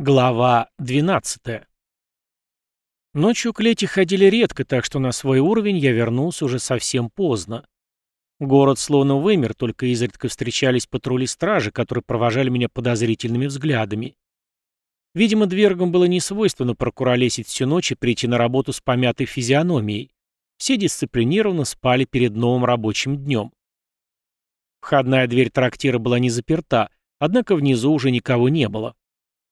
Глава 12. Ночью к Лете ходили редко, так что на свой уровень я вернулся уже совсем поздно. Город словно вымер, только изредка встречались патрули стражи, которые провожали меня подозрительными взглядами. Видимо, двергам было не свойственно прокуролесить всю ночь и прийти на работу с помятой физиономией. Все дисциплинированно спали перед новым рабочим днем. Входная дверь трактира была не заперта, однако внизу уже никого не было.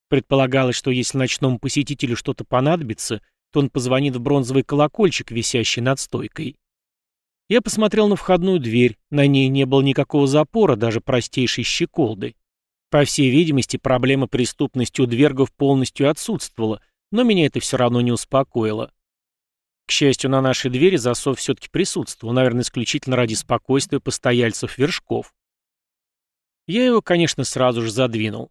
Предполагалось, что если ночному посетителю что-то понадобится, то он позвонит в бронзовый колокольчик, висящий над стойкой. Я посмотрел на входную дверь, на ней не было никакого запора, даже простейшей щеколды. По всей видимости, проблема преступности у двергов полностью отсутствовала, но меня это все равно не успокоило. К счастью, на нашей двери засов все-таки присутствовал, наверное, исключительно ради спокойствия постояльцев вершков. Я его, конечно, сразу же задвинул.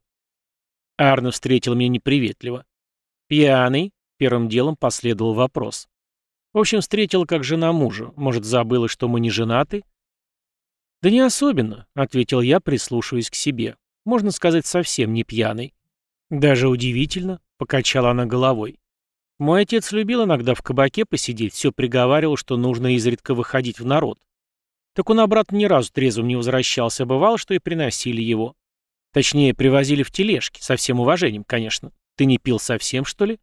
Арно встретил меня неприветливо. «Пьяный?» — первым делом последовал вопрос. В общем, встретил как жена мужа. Может, забыла, что мы не женаты? «Да не особенно», — ответил я, прислушиваясь к себе. «Можно сказать, совсем не пьяный». «Даже удивительно», — покачала она головой. «Мой отец любил иногда в кабаке посидеть, все приговаривал, что нужно изредка выходить в народ. Так он обратно ни разу трезвым не возвращался, бывало, что и приносили его. Точнее, привозили в тележке, со всем уважением, конечно. Ты не пил совсем, что ли?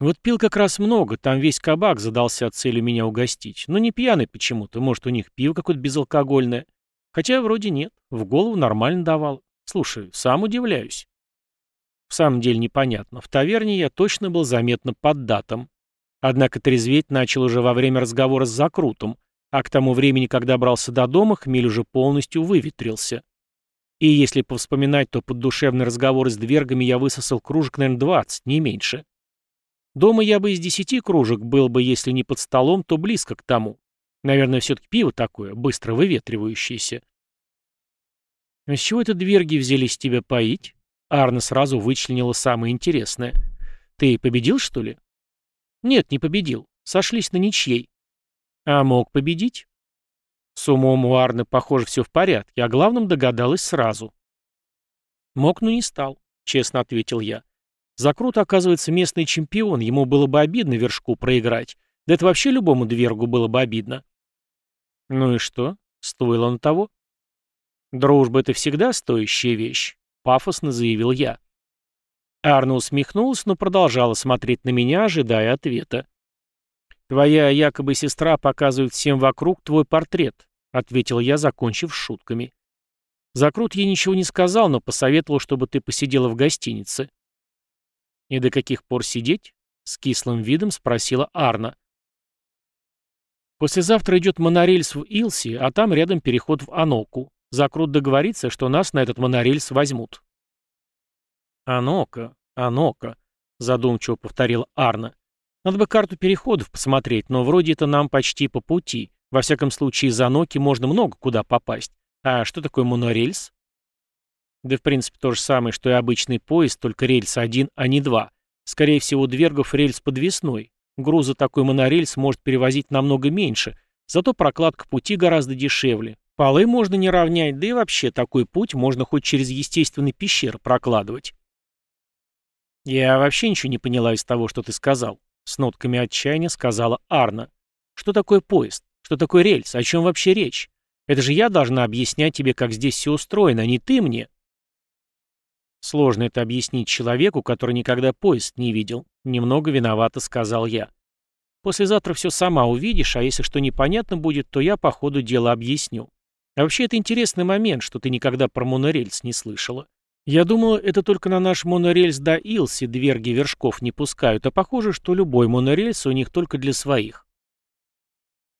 Вот пил как раз много, там весь кабак задался целью меня угостить. Но не пьяный почему-то, может, у них пиво какое-то безалкогольное. Хотя вроде нет, в голову нормально давал. Слушай, сам удивляюсь. В самом деле непонятно. В таверне я точно был заметно под датом. Однако трезветь начал уже во время разговора с Закрутом, а к тому времени, когда брался до дома, хмель уже полностью выветрился. И если повспоминать, то под душевный разговор с двергами я высосал кружек, наверное, 20, не меньше. Дома я бы из десяти кружек был бы, если не под столом, то близко к тому. Наверное, все-таки пиво такое, быстро выветривающееся. «А с чего это дверги взялись тебя поить?» Арна сразу вычленила самое интересное. «Ты победил, что ли?» «Нет, не победил. Сошлись на ничьей». «А мог победить?» С умом у Арны, похоже, все в порядке, а главном догадалась сразу. Мог, но не стал, честно ответил я. Закрут, оказывается, местный чемпион, ему было бы обидно вершку проиграть. Да это вообще любому двергу было бы обидно. Ну и что? Стоило он того? Дружба — это всегда стоящая вещь, пафосно заявил я. Арна усмехнулась, но продолжала смотреть на меня, ожидая ответа. «Твоя якобы сестра показывает всем вокруг твой портрет. — ответил я, закончив шутками. Закрут ей ничего не сказал, но посоветовал, чтобы ты посидела в гостинице. «И до каких пор сидеть?» — с кислым видом спросила Арна. «Послезавтра идет монорельс в Илси, а там рядом переход в Аноку. Закрут договорится, что нас на этот монорельс возьмут». «Анока, Анока», — задумчиво повторила Арна. «Надо бы карту переходов посмотреть, но вроде это нам почти по пути. Во всяком случае, из Аноки можно много куда попасть. А что такое монорельс? Да, в принципе, то же самое, что и обычный поезд, только рельс один, а не два. Скорее всего, у Двергов рельс подвесной. Груза такой монорельс может перевозить намного меньше, зато прокладка пути гораздо дешевле. Полы можно не равнять, да и вообще такой путь можно хоть через естественный пещер прокладывать. «Я вообще ничего не поняла из того, что ты сказал», — с нотками отчаяния сказала Арна. «Что такое поезд? Что такое рельс? О чем вообще речь? Это же я должна объяснять тебе, как здесь все устроено, а не ты мне. Сложно это объяснить человеку, который никогда поезд не видел. Немного виновато сказал я. Послезавтра все сама увидишь, а если что непонятно будет, то я по ходу дела объясню. А вообще это интересный момент, что ты никогда про монорельс не слышала. Я думала, это только на наш монорельс до Илси дверги вершков не пускают, а похоже, что любой монорельс у них только для своих.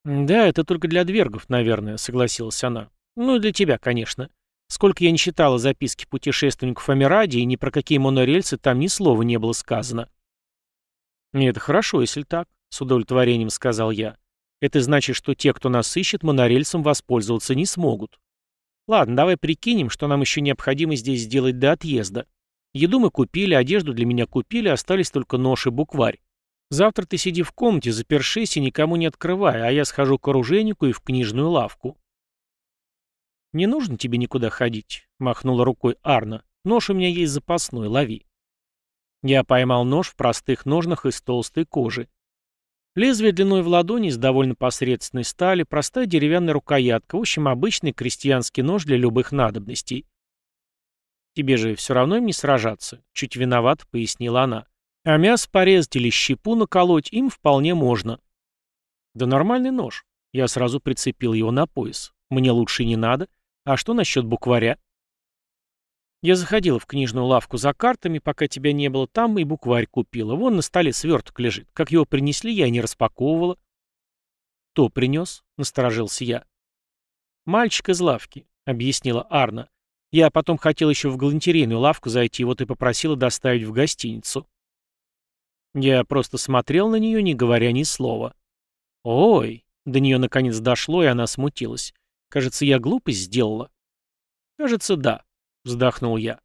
«Да, это только для двергов, наверное», — согласилась она. «Ну и для тебя, конечно. Сколько я не читала записки путешественников Амирадии, ни про какие монорельсы там ни слова не было сказано». «И это хорошо, если так», — с удовлетворением сказал я. «Это значит, что те, кто нас ищет, монорельсом воспользоваться не смогут. Ладно, давай прикинем, что нам еще необходимо здесь сделать до отъезда. Еду мы купили, одежду для меня купили, остались только нож и букварь. Завтра ты сиди в комнате, запершись и никому не открывай, а я схожу к оружейнику и в книжную лавку». «Не нужно тебе никуда ходить», — махнула рукой Арна. Нож у меня есть запасной, лови. Я поймал нож в простых ножнах из толстой кожи. Лезвие длиной в ладони из довольно посредственной стали, простая деревянная рукоятка, в общем, обычный крестьянский нож для любых надобностей. «Тебе же все равно им не сражаться», — чуть виноват, пояснила она. «А мясо порезать или щепу наколоть им вполне можно». «Да нормальный нож». Я сразу прицепил его на пояс. «Мне лучше не надо. А что насчет букваря?» Я заходила в книжную лавку за картами, пока тебя не было там, и букварь купила. Вон на столе сверток лежит. Как его принесли, я не распаковывала. «Кто принес?» — насторожился я. «Мальчик из лавки», — объяснила Арна. «Я потом хотел еще в галантерейную лавку зайти, вот и попросила доставить в гостиницу». Я просто смотрел на нее, не говоря ни слова. «Ой!» — до нее наконец дошло, и она смутилась. «Кажется, я глупость сделала». «Кажется, да», вздохнул я.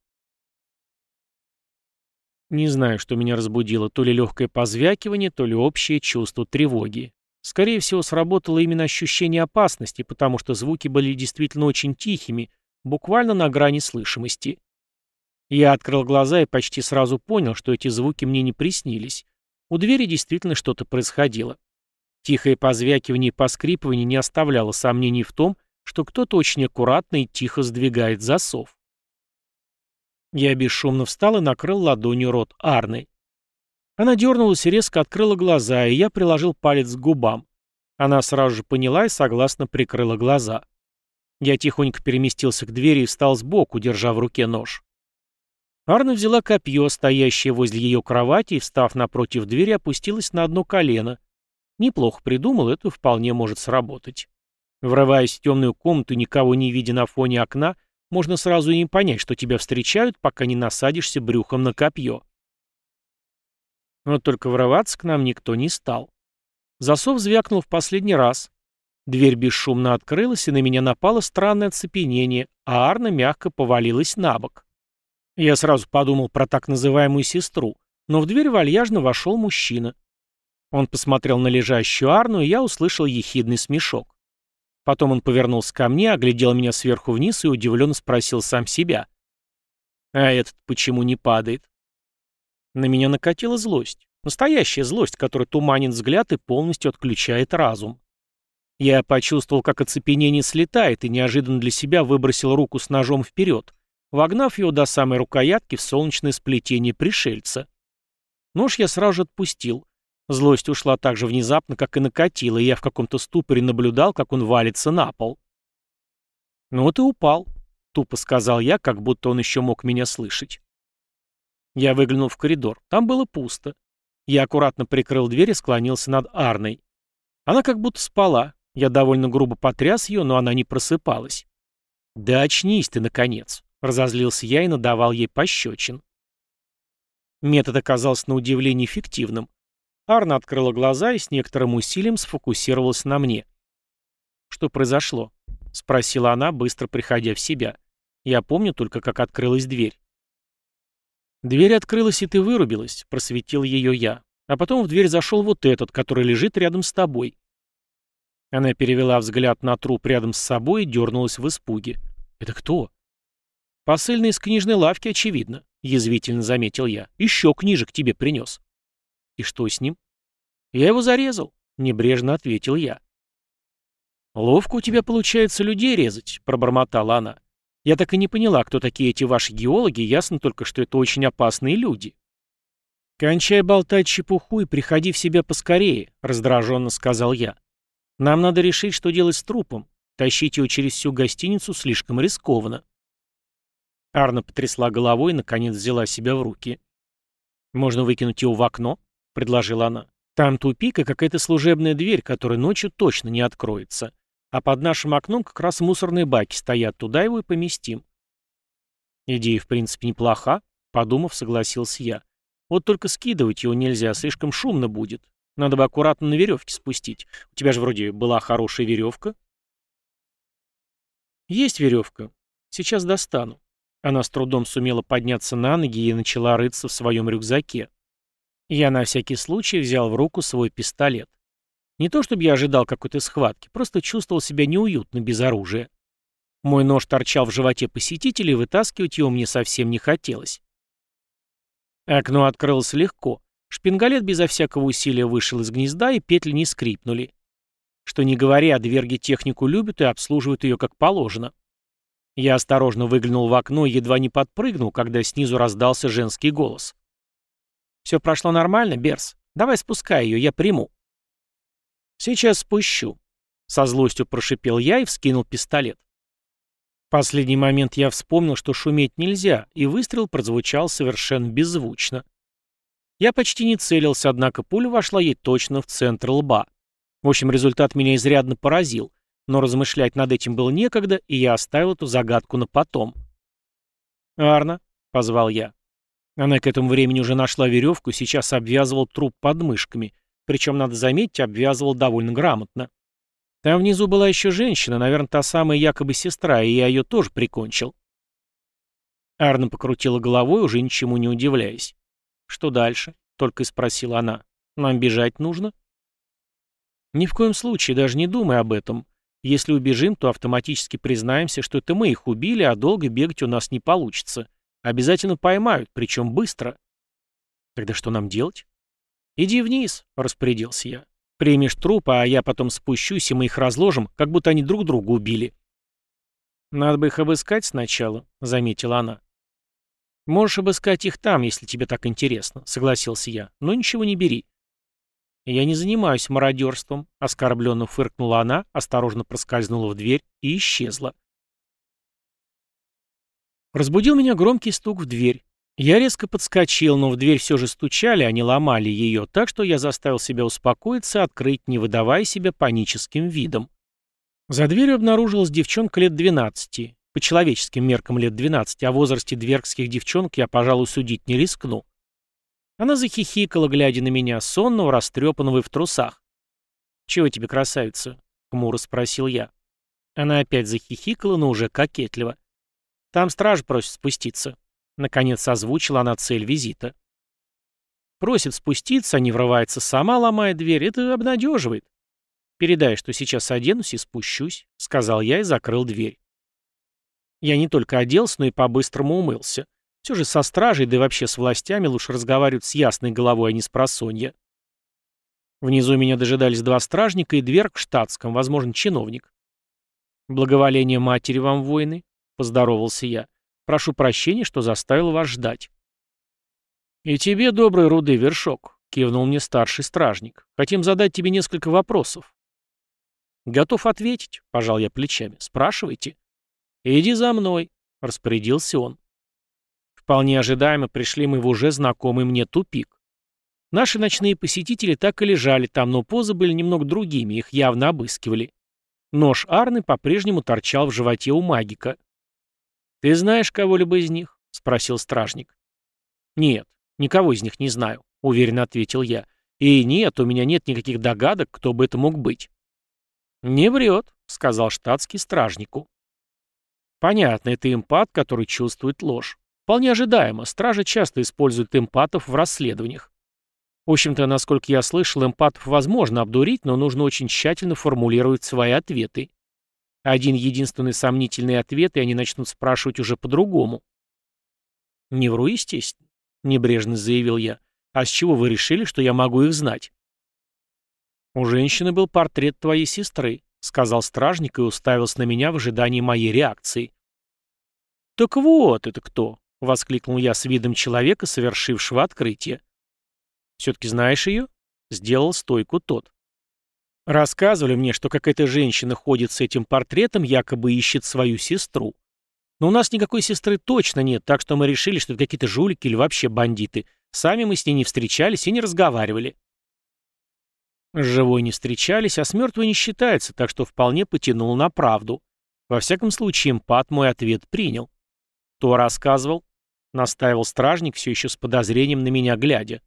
Не знаю, что меня разбудило, то ли легкое позвякивание, то ли общее чувство тревоги. Скорее всего, сработало именно ощущение опасности, потому что звуки были действительно очень тихими, буквально на грани слышимости. Я открыл глаза и почти сразу понял, что эти звуки мне не приснились. У двери действительно что-то происходило. Тихое позвякивание и поскрипывание не оставляло сомнений в том, что кто-то очень аккуратно и тихо сдвигает засов. Я бесшумно встал и накрыл ладонью рот Арны. Она дернулась и резко открыла глаза, и я приложил палец к губам. Она сразу же поняла и согласно прикрыла глаза. Я тихонько переместился к двери и встал сбоку, держа в руке нож. Арна взяла копье, стоящее возле ее кровати, и, встав напротив двери, опустилась на одно колено. Неплохо придумал, это вполне может сработать. Врываясь в темную комнату, никого не видя на фоне окна, можно сразу и не понять, что тебя встречают, пока не насадишься брюхом на копье. Но только врываться к нам никто не стал. Засов звякнул в последний раз. Дверь бесшумно открылась, и на меня напало странное оцепенение, а Арна мягко повалилась на бок. Я сразу подумал про так называемую сестру, но в дверь вальяжно вошел мужчина. Он посмотрел на лежащую Арну, и я услышал ехидный смешок. Потом он повернулся ко мне, оглядел меня сверху вниз и удивленно спросил сам себя. «А этот почему не падает?» На меня накатила злость. Настоящая злость, которая туманит взгляд и полностью отключает разум. Я почувствовал, как оцепенение слетает, и неожиданно для себя выбросил руку с ножом вперед, вогнав его до самой рукоятки в солнечное сплетение пришельца. Нож я сразу же отпустил, Злость ушла так же внезапно, как и накатила, и я в каком-то ступоре наблюдал, как он валится на пол. «Ну вот и упал», — тупо сказал я, как будто он еще мог меня слышать. Я выглянул в коридор. Там было пусто. Я аккуратно прикрыл дверь и склонился над Арной. Она как будто спала. Я довольно грубо потряс ее, но она не просыпалась. «Да очнись ты, наконец!» — разозлился я и надавал ей пощечин. Метод оказался на удивление эффективным. Арна открыла глаза и с некоторым усилием сфокусировалась на мне. «Что произошло?» — спросила она, быстро приходя в себя. Я помню только, как открылась дверь. «Дверь открылась, и ты вырубилась», — просветил ее я. «А потом в дверь зашел вот этот, который лежит рядом с тобой». Она перевела взгляд на труп рядом с собой и дернулась в испуге. «Это кто?» «Посыльный из книжной лавки, очевидно», — язвительно заметил я. «Еще книжек тебе принес». «И что с ним?» «Я его зарезал», — небрежно ответил я. «Ловко у тебя получается людей резать», — пробормотала она. «Я так и не поняла, кто такие эти ваши геологи, ясно только, что это очень опасные люди». «Кончай болтать чепуху и приходи в себя поскорее», — раздраженно сказал я. «Нам надо решить, что делать с трупом. Тащить его через всю гостиницу слишком рискованно». Арна потрясла головой и, наконец, взяла себя в руки. «Можно выкинуть его в окно?» — предложила она. «Там тупик и какая-то служебная дверь, которая ночью точно не откроется. А под нашим окном как раз мусорные баки стоят, туда его и поместим». «Идея, в принципе, неплоха», — подумав, согласился я. «Вот только скидывать его нельзя, слишком шумно будет. Надо бы аккуратно на веревке спустить. У тебя же вроде была хорошая веревка». «Есть веревка. Сейчас достану». Она с трудом сумела подняться на ноги и начала рыться в своем рюкзаке. Я на всякий случай взял в руку свой пистолет. Не то чтобы я ожидал какой-то схватки, просто чувствовал себя неуютно без оружия. Мой нож торчал в животе посетителя, вытаскивать его мне совсем не хотелось. Окно открылось легко. Шпингалет безо всякого усилия вышел из гнезда, и петли не скрипнули. Что не говоря, дверги технику любят и обслуживают ее как положено. Я осторожно выглянул в окно и едва не подпрыгнул, когда снизу раздался женский голос. «Все прошло нормально, Берс? Давай спускай ее, я приму». «Сейчас спущу», — со злостью прошипел я и вскинул пистолет. В последний момент я вспомнил, что шуметь нельзя, и выстрел прозвучал совершенно беззвучно. Я почти не целился, однако пуля вошла ей точно в центр лба. В общем, результат меня изрядно поразил, но размышлять над этим было некогда, и я оставил эту загадку на потом. «Арна», — позвал я. Она к этому времени уже нашла веревку и сейчас обвязывал труп подмышками, причем, надо заметить, обвязывал довольно грамотно. Там внизу была еще женщина, наверное, та самая якобы сестра, и я ее тоже прикончил. Арна покрутила головой, уже ничему не удивляясь. «Что дальше?» — только и спросила она. «Нам бежать нужно?» Ни в коем случае, даже не думай об этом. Если убежим, то автоматически признаемся, что это мы их убили, а долго бегать у нас не получится. Обязательно поймают, причем быстро. Тогда что нам делать? Иди вниз, распорядился я. Примешь труп, а я потом спущусь, и мы их разложим, как будто они друг друга убили. Надо бы их обыскать сначала, заметила она. Можешь обыскать их там, если тебе так интересно, согласился я, но ничего не бери. «Я не занимаюсь мародерством», — оскорбленно фыркнула она, осторожно проскользнула в дверь и исчезла. Разбудил меня громкий стук в дверь. Я резко подскочил, но в дверь все же стучали, а не ломали ее, так что я заставил себя успокоиться открыть, не выдавая себя паническим видом. За дверью обнаружилась девчонка лет 12, по человеческим меркам лет 12, о возрасте дверкских девчонок я, пожалуй, судить не рискну. Она захихикала, глядя на меня, сонного, растрепанного и в трусах. «Чего тебе, красавица?» — хмуро спросил я. Она опять захихикала, но уже кокетливо. «Там страж просит спуститься». Наконец озвучила она цель визита. Просит спуститься, а не врывается сама, ломая дверь. Это обнадеживает. «Передай, что сейчас оденусь и спущусь», — сказал я и закрыл дверь. Я не только оделся, но и по-быстрому умылся. Все же со стражей, да и вообще с властями лучше разговаривать с ясной головой, а не с просонья. Внизу меня дожидались два стражника и дверг в штатском, возможно, чиновник. «Благоволение матери вам, воины», — поздоровался я. «Прошу прощения, что заставил вас ждать». «И тебе, добрый руды, вершок», — кивнул мне старший стражник. «Хотим задать тебе несколько вопросов». «Готов ответить», — пожал я плечами. «Спрашивайте». «Иди за мной», — распорядился он. Вполне ожидаемо пришли мы в уже знакомый мне тупик. Наши ночные посетители так и лежали там, но позы были немного другими, их явно обыскивали. Нож Арны по-прежнему торчал в животе у магика. «Ты знаешь кого-либо из них?» — спросил стражник. «Нет, никого из них не знаю», — уверенно ответил я. «И нет, у меня нет никаких догадок, кто бы это мог быть». «Не врет», — сказал штатский стражнику. «Понятно, это импат, который чувствует ложь. Вполне ожидаемо, стражи часто используют эмпатов в расследованиях. В общем-то, насколько я слышал, эмпатов возможно обдурить, но нужно очень тщательно формулировать свои ответы. Один единственный сомнительный ответ, и они начнут спрашивать уже по-другому. «Не вру, естественно», — небрежно заявил я. «А с чего вы решили, что я могу их знать?» «У женщины был портрет твоей сестры», — сказал стражник и уставился на меня в ожидании моей реакции. «Так вот это кто!» — воскликнул я с видом человека, совершившего открытие. «Все-таки знаешь ее?» — сделал стойку тот. Рассказывали мне, что какая-то женщина ходит с этим портретом, якобы ищет свою сестру. Но у нас никакой сестры точно нет, так что мы решили, что это какие-то жулики или вообще бандиты. Сами мы с ней не встречались и не разговаривали. С живой не встречались, а с мертвой не считается, так что вполне потянул на правду. Во всяком случае, эмпат мой ответ принял. Кто рассказывал? Настаивал стражник, все еще с подозрением на меня глядя.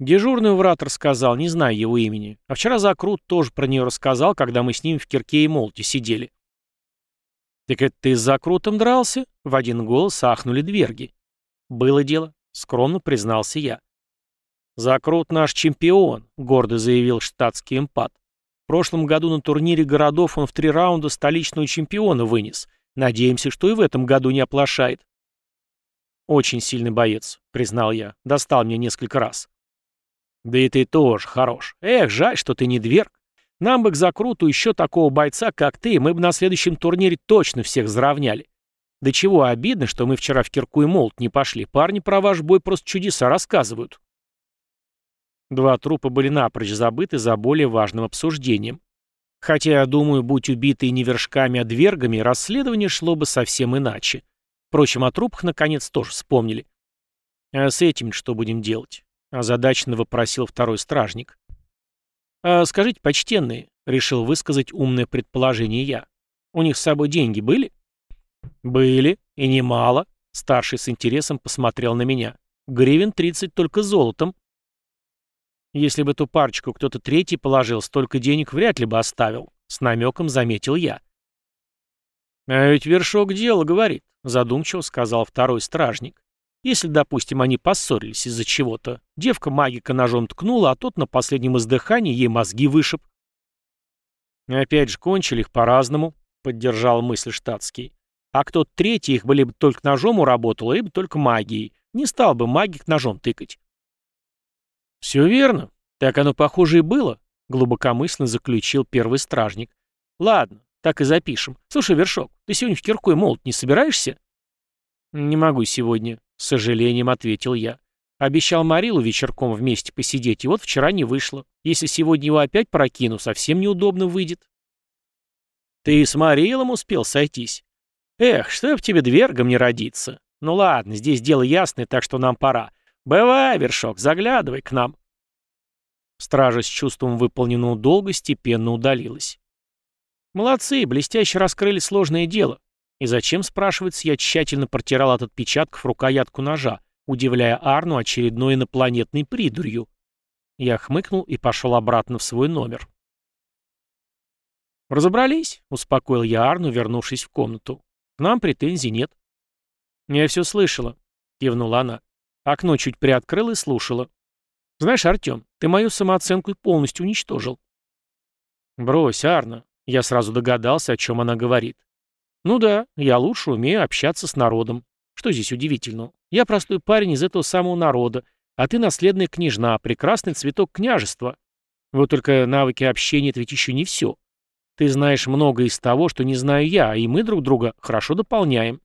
Дежурный вратор сказал, не знаю его имени. А вчера Закрут тоже про нее рассказал, когда мы с ним в кирке и молте сидели. «Так это ты с Закрутом дрался?» — в один голос ахнули дверги. «Было дело», — скромно признался я. «Закрут наш чемпион», — гордо заявил штатский эмпат. В прошлом году на турнире городов он в три раунда столичного чемпиона вынес. Надеемся, что и в этом году не оплошает. «Очень сильный боец», — признал я. Достал меня несколько раз. «Да и ты тоже хорош. Эх, жаль, что ты не дверг. Нам бы к закруту еще такого бойца, как ты, мы бы на следующем турнире точно всех заровняли. Да чего обидно, что мы вчера в кирку и молот не пошли. Парни про ваш бой просто чудеса рассказывают». Два трупа были напрочь забыты за более важным обсуждением. Хотя, я думаю, будь убитые не вершками, а двергами, расследование шло бы совсем иначе. Впрочем, о трупах наконец тоже вспомнили. «А с этим что будем делать?» — озадаченно вопросил второй стражник. «А скажите, почтенные», — решил высказать умное предположение я. «У них с собой деньги были?» «Были, и немало», — старший с интересом посмотрел на меня. «Гривен тридцать только золотом». «Если бы эту парочку кто-то третий положил, столько денег вряд ли бы оставил», — с намеком заметил я. «А ведь вершок дело, — говорит», — задумчиво сказал второй стражник. «Если, допустим, они поссорились из-за чего-то, девка магика ножом ткнула, а тот на последнем издыхании ей мозги вышиб». «Опять же, кончили их по-разному», — поддержал мысль штатский. «А кто третий их бы либо только ножом уработал, либо только магией. Не стал бы магик ножом тыкать». «Все верно. Так оно, похоже, и было», — глубокомысленно заключил первый стражник. «Ладно, так и запишем. Слушай, Вершок, ты сегодня в кирку и молот не собираешься? Не могу сегодня, с сожалением ответил я. Обещал Марилу вечерком вместе посидеть, и вот вчера не вышло. Если сегодня его опять прокину, совсем неудобно выйдет. Ты с Марилом успел сойтись? Эх, что б тебе двергом не родиться. Ну ладно, здесь дело ясное, так что нам пора. Бывай, Вершок, заглядывай к нам. Стража с чувством выполненного долга степенно удалилась. Молодцы, блестяще раскрыли сложное дело. И зачем, спрашивается, я тщательно протирал от отпечатков рукоятку ножа, удивляя Арну очередной инопланетной придурью. Я хмыкнул и пошел обратно в свой номер. «Разобрались?» — успокоил я Арну, вернувшись в комнату. «К нам претензий нет». «Я все слышала», — кивнула она. Окно чуть приоткрыла и слушала. «Знаешь, Артем, ты мою самооценку полностью уничтожил». «Брось, Арна, я сразу догадался, о чем она говорит. Ну да, я лучше умею общаться с народом. Что здесь удивительного? Я простой парень из этого самого народа, а ты наследная княжна, прекрасный цветок княжества. Вот только навыки общения — это ведь еще не все. Ты знаешь много из того, что не знаю я, и мы друг друга хорошо дополняем.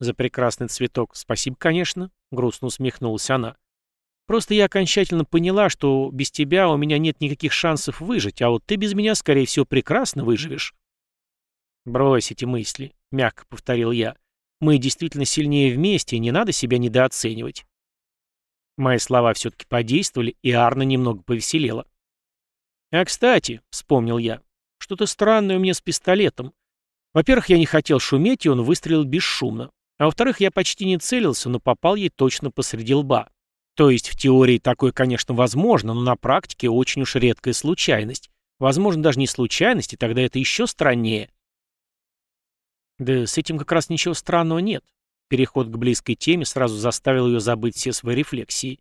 За прекрасный цветок спасибо, конечно, — грустно усмехнулась она. Просто я окончательно поняла, что без тебя у меня нет никаких шансов выжить, а вот ты без меня, скорее всего, прекрасно выживешь. «Брось эти мысли», — мягко повторил я. «Мы действительно сильнее вместе, и не надо себя недооценивать». Мои слова все-таки подействовали, и Арна немного повеселела. «А, кстати», — вспомнил я, — «что-то странное у меня с пистолетом. Во-первых, я не хотел шуметь, и он выстрелил бесшумно. А во-вторых, я почти не целился, но попал ей точно посреди лба. То есть в теории такое, конечно, возможно, но на практике очень уж редкая случайность. Возможно, даже не случайность, и тогда это еще страннее. Да с этим как раз ничего странного нет. Переход к близкой теме сразу заставил ее забыть все свои рефлексии.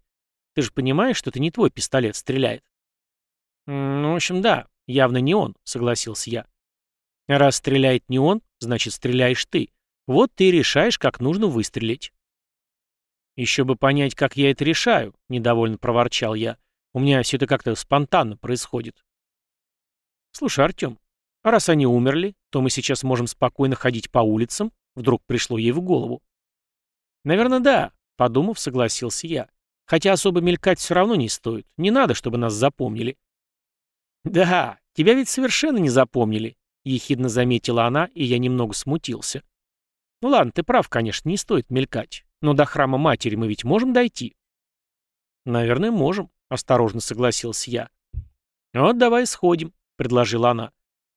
Ты же понимаешь, что это не твой пистолет стреляет? Ну, в общем, да, явно не он, согласился я. Раз стреляет не он, значит, стреляешь ты. Вот ты решаешь, как нужно выстрелить. «Еще бы понять, как я это решаю», — недовольно проворчал я. «У меня все это как-то спонтанно происходит». «Слушай, Артем, а раз они умерли, то мы сейчас можем спокойно ходить по улицам?» Вдруг пришло ей в голову. «Наверное, да», — подумав, согласился я. «Хотя особо мелькать все равно не стоит. Не надо, чтобы нас запомнили». «Да, тебя ведь совершенно не запомнили», — ехидно заметила она, и я немного смутился. «Ну ладно, ты прав, конечно, не стоит мелькать. Но до храма матери мы ведь можем дойти? Наверное, можем, осторожно согласился я. Вот давай сходим, предложила она.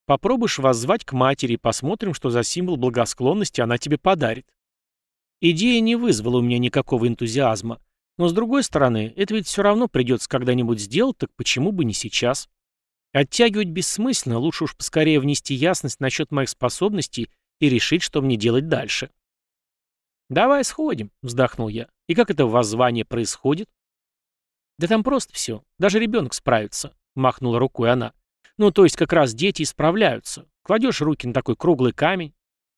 Попробуешь воззвать к матери посмотрим, что за символ благосклонности она тебе подарит. Идея не вызвала у меня никакого энтузиазма. Но с другой стороны, это ведь все равно придется когда-нибудь сделать, так почему бы не сейчас? Оттягивать бессмысленно, лучше уж поскорее внести ясность насчет моих способностей и решить, что мне делать дальше. «Давай сходим», — вздохнул я. «И как это воззвание происходит?» «Да там просто все. Даже ребенок справится», — махнула рукой она. Ну, то есть как раз дети исправляются. Кладешь руки на такой круглый камень.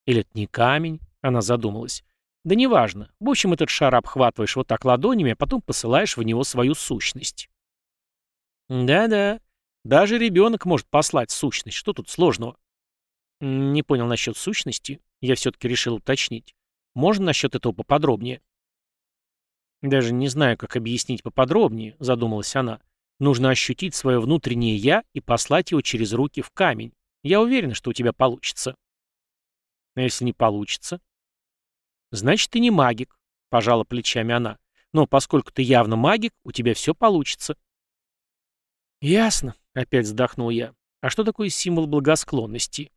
Или это не камень? Она задумалась. Да неважно. В общем, этот шар обхватываешь вот так ладонями, а потом посылаешь в него свою сущность. Да-да. Даже ребенок может послать сущность. Что тут сложного? Не понял насчет сущности. Я все-таки решил уточнить. Можно насчет этого поподробнее? Даже не знаю, как объяснить поподробнее, задумалась она. Нужно ощутить свое внутреннее «я» и послать его через руки в камень. Я уверена, что у тебя получится. А если не получится? Значит, ты не магик, пожала плечами она. Но поскольку ты явно магик, у тебя все получится. Ясно, опять вздохнул я. А что такое символ благосклонности?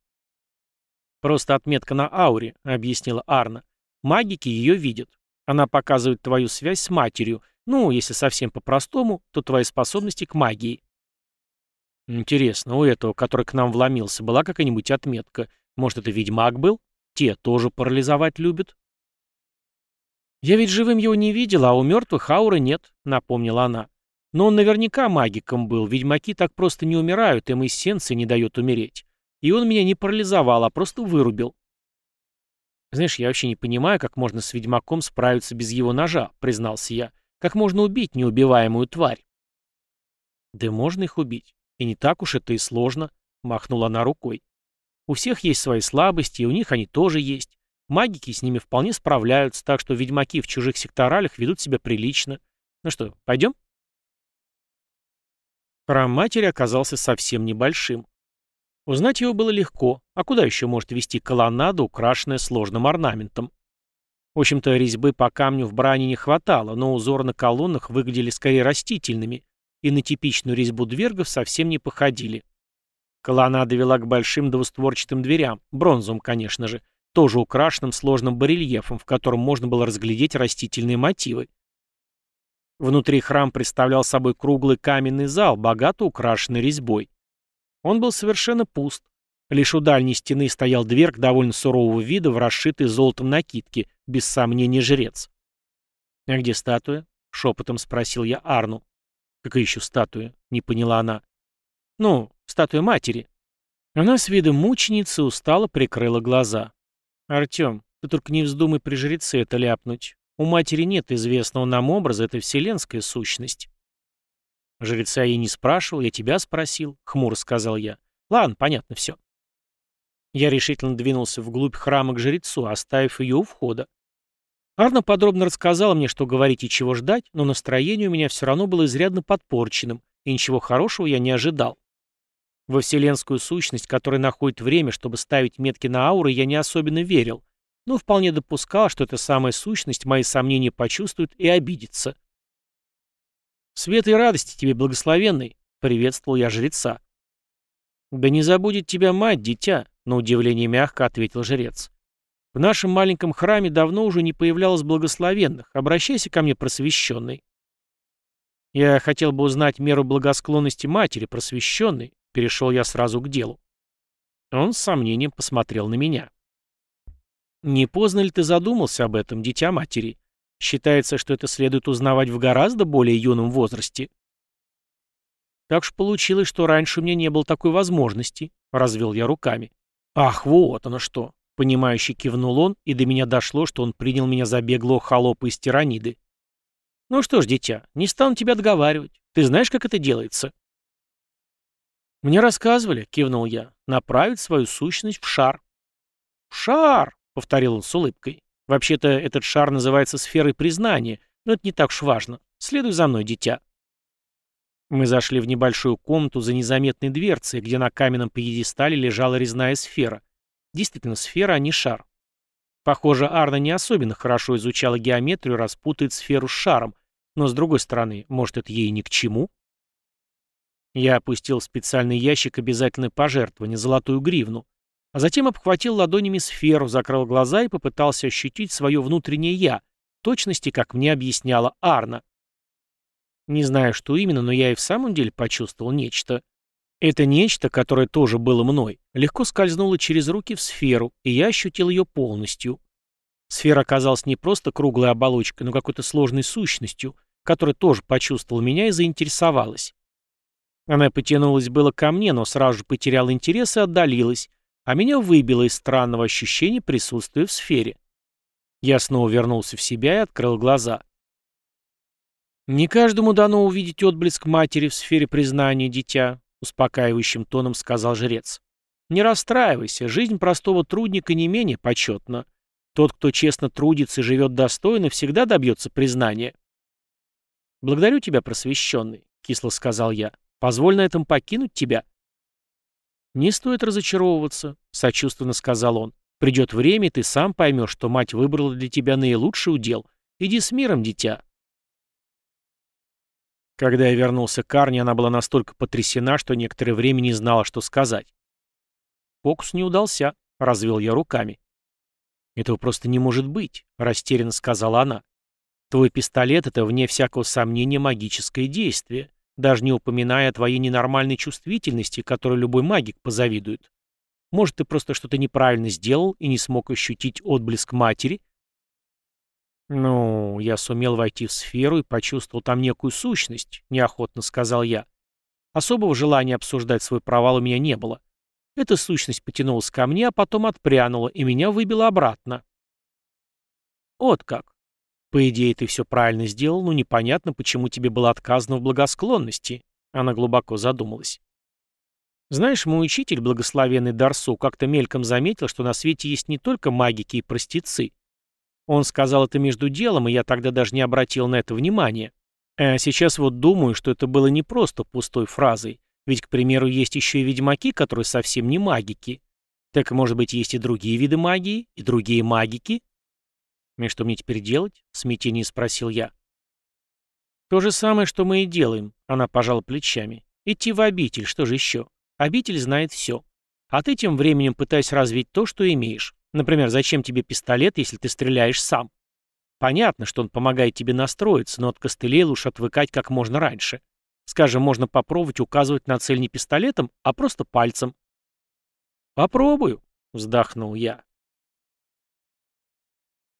Просто отметка на ауре, объяснила Арна. Магики ее видят. Она показывает твою связь с матерью, ну, если совсем по-простому, то твои способности к магии. Интересно, у этого, который к нам вломился, была какая-нибудь отметка? Может, это ведьмак был? Те тоже парализовать любят? Я ведь живым его не видела, а у мертвых ауры нет, напомнила она. Но он наверняка магиком был, ведьмаки так просто не умирают, им эссенция не дает умереть. И он меня не парализовал, а просто вырубил. Знаешь, я вообще не понимаю, как можно с ведьмаком справиться без его ножа, признался я. Как можно убить неубиваемую тварь? Да можно их убить. И не так уж это и сложно, махнула она рукой. У всех есть свои слабости, и у них они тоже есть. Магики с ними вполне справляются, так что ведьмаки в чужих секторалях ведут себя прилично. Ну что, пойдем? Храм матери оказался совсем небольшим. Узнать его было легко, а куда еще может вести колоннада, украшенная сложным орнаментом? В общем-то, резьбы по камню в бране не хватало, но узоры на колоннах выглядели скорее растительными, и на типичную резьбу двергов совсем не походили. Колоннада вела к большим двустворчатым дверям, бронзовым, конечно же, тоже украшенным сложным барельефом, в котором можно было разглядеть растительные мотивы. Внутри храм представлял собой круглый каменный зал, богато украшенный резьбой. Он был совершенно пуст, Лишь у дальней стены стоял дверг довольно сурового вида в расшитой золотом накидке, без сомнения жрец. «А где статуя?» — шепотом спросил я Арну. «Какая еще статуя?» — не поняла она. «Ну, статуя матери». Она с видом мученицы устало прикрыла глаза. «Артем, ты только не вздумай при жреце это ляпнуть. У матери нет известного нам образа, это вселенская сущность». «Жреца я не спрашивал, я тебя спросил», — хмуро сказал я. «Ладно, понятно все». Я решительно двинулся вглубь храма к жрецу, оставив ее у входа. Арна подробно рассказала мне, что говорить и чего ждать, но настроение у меня все равно было изрядно подпорченным, и ничего хорошего я не ожидал. Во вселенскую сущность, которая находит время, чтобы ставить метки на ауры, я не особенно верил, но вполне допускал, что эта самая сущность мои сомнения почувствует и обидится. «Свет и радости тебе, благословенный!» — приветствовал я жреца. «Да не забудет тебя мать, дитя!» На удивление мягко ответил жрец. В нашем маленьком храме давно уже не появлялось благословенных. Обращайся ко мне, просвещенный. Я хотел бы узнать меру благосклонности матери, просвещенной. Перешел я сразу к делу. Он с сомнением посмотрел на меня. Не поздно ли ты задумался об этом, дитя матери? Считается, что это следует узнавать в гораздо более юном возрасте. Так уж получилось, что раньше у меня не было такой возможности, развел я руками. «Ах, вот оно что!» — понимающе кивнул он, и до меня дошло, что он принял меня за беглого холопа из тираниды. «Ну что ж, дитя, не стану тебя отговаривать. Ты знаешь, как это делается?» «Мне рассказывали», — кивнул я, — «направить свою сущность в шар». «В шар!» — повторил он с улыбкой. «Вообще-то этот шар называется сферой признания, но это не так уж важно. Следуй за мной, дитя». Мы зашли в небольшую комнату за незаметной дверцей, где на каменном пьедестале лежала резная сфера. Действительно, сфера, а не шар. Похоже, Арна не особенно хорошо изучала геометрию, распутает сферу с шаром, но, с другой стороны, может, это ей ни к чему? Я опустил в специальный ящик обязательное пожертвование, золотую гривну, а затем обхватил ладонями сферу, закрыл глаза и попытался ощутить свое внутреннее «я», точности, как мне объясняла Арна. Не знаю, что именно, но я и в самом деле почувствовал нечто. Это нечто, которое тоже было мной, легко скользнуло через руки в сферу, и я ощутил ее полностью. Сфера оказалась не просто круглой оболочкой, но какой-то сложной сущностью, которая тоже почувствовала меня и заинтересовалась. Она потянулась было ко мне, но сразу же потеряла интерес и отдалилась, а меня выбило из странного ощущения присутствия в сфере. Я снова вернулся в себя и открыл глаза. «Не каждому дано увидеть отблеск матери в сфере признания дитя», — успокаивающим тоном сказал жрец. «Не расстраивайся, жизнь простого трудника не менее почетна. Тот, кто честно трудится и живет достойно, всегда добьется признания». «Благодарю тебя, просвещенный», — кисло сказал я. «Позволь на этом покинуть тебя». «Не стоит разочаровываться», — сочувственно сказал он. «Придет время, и ты сам поймешь, что мать выбрала для тебя наилучший удел. Иди с миром, дитя». Когда я вернулся к Арне, она была настолько потрясена, что некоторое время не знала, что сказать. «Фокус не удался», — развел я руками. «Этого просто не может быть», — растерянно сказала она. «Твой пистолет — это, вне всякого сомнения, магическое действие даже не упоминая о твоей ненормальной чувствительности, которой любой магик позавидует. Может, ты просто что-то неправильно сделал и не смог ощутить отблеск матери? Ну, я сумел войти в сферу и почувствовал там некую сущность, неохотно сказал я. Особого желания обсуждать свой провал у меня не было. Эта сущность потянулась ко мне, а потом отпрянула, и меня выбила обратно. Вот как. По идее, ты все правильно сделал, но непонятно, почему тебе было отказано в благосклонности. Она глубоко задумалась. Знаешь, мой учитель, благословенный Дарсу, как-то мельком заметил, что на свете есть не только магики и простецы. Он сказал это между делом, и я тогда даже не обратил на это внимания. А сейчас вот думаю, что это было не просто пустой фразой. Ведь, к примеру, есть еще и ведьмаки, которые совсем не магики. Так, может быть, есть и другие виды магии, и другие магики? «И что мне теперь делать?» — в смятении спросил я. «То же самое, что мы и делаем», — она пожала плечами. «Идти в обитель, что же еще? Обитель знает все. А ты тем временем пытаясь развить то, что имеешь. Например, зачем тебе пистолет, если ты стреляешь сам? Понятно, что он помогает тебе настроиться, но от костылей лучше отвыкать как можно раньше. Скажем, можно попробовать указывать на цель не пистолетом, а просто пальцем. «Попробую», — вздохнул я.